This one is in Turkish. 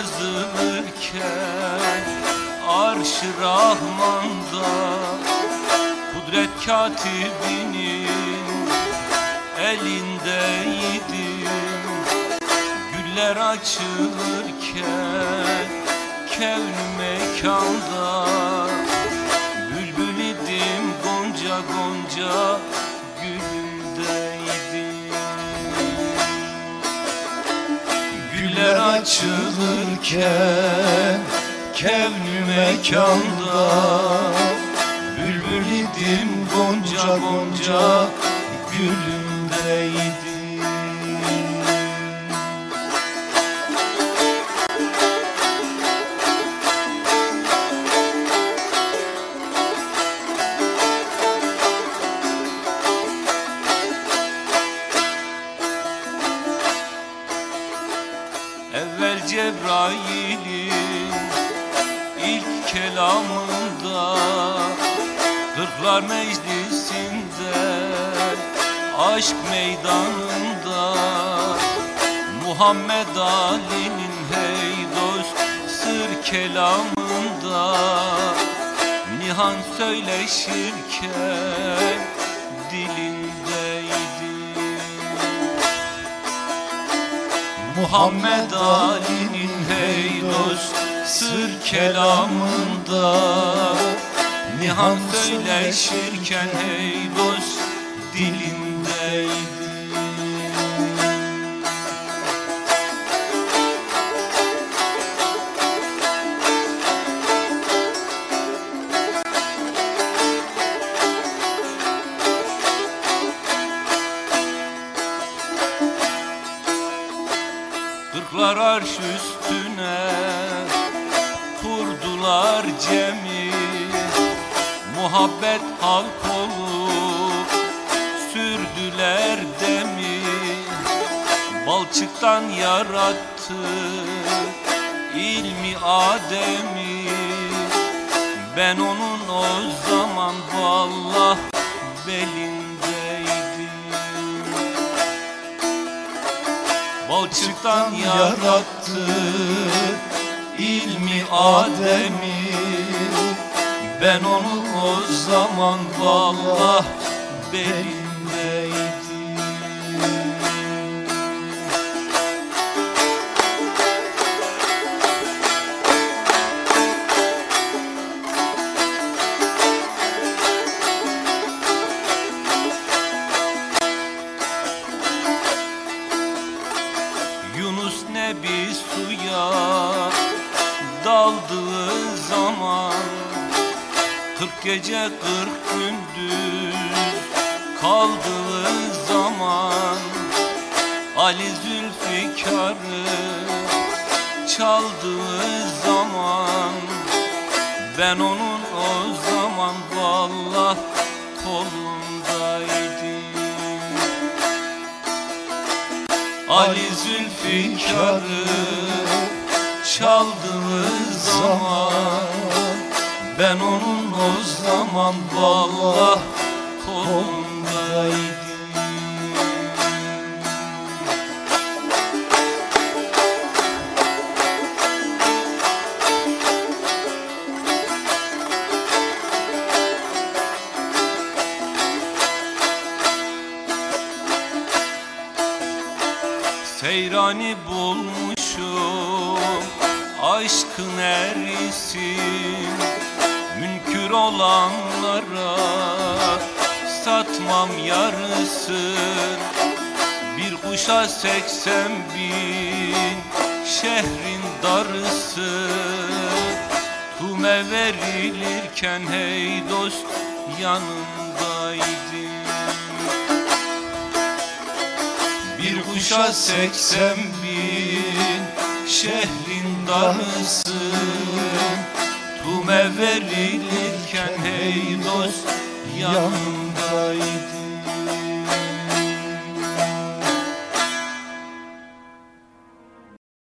yazılırken Arş-ı Rahman'da Kudret katibinin elindeydim. Güller açılırken kevn mekanda açılırken kevn mekanda Bülbül idim gonca gonca gülümdeydim Cebrail'in ilk kelamında Kırklar meclisinde Aşk meydanında Muhammed Ali'nin hey dost Sır kelamında Nihan söyleşirken dilindeydi Muhammed Ali'nin hey dost sır kelamında. Nihan söyleşirken hey dost dilindeydi Kırklar arş üstüne. Kurdular cemi Muhabbet halk olup sürdüler demi. Balçıktan yarattı ilmi Adem'i. Ben onun o zaman vallah belindeydim Balçıktan yarattı ilmi Adem'i. Ben onu o zaman vallah belindeydim Kırk gece kırk gündüz kaldığı zaman Ali Zülfikar'ı çaldığı zaman Ben onun o zaman vallah kolundaydım. Ali Zülfikar'ı çaldığı zaman Ben onun o zaman vallah kolundaydım Seyrani bulmuşum aşkın erisin Münkür olanlara satmam yarısın Bir kuşa seksen bin şehrin darısı. Tume verilirken hey dost yanındaydım bir kuşa seksen bin şehrin darısı. Tume verilirken hey dost yanındaydı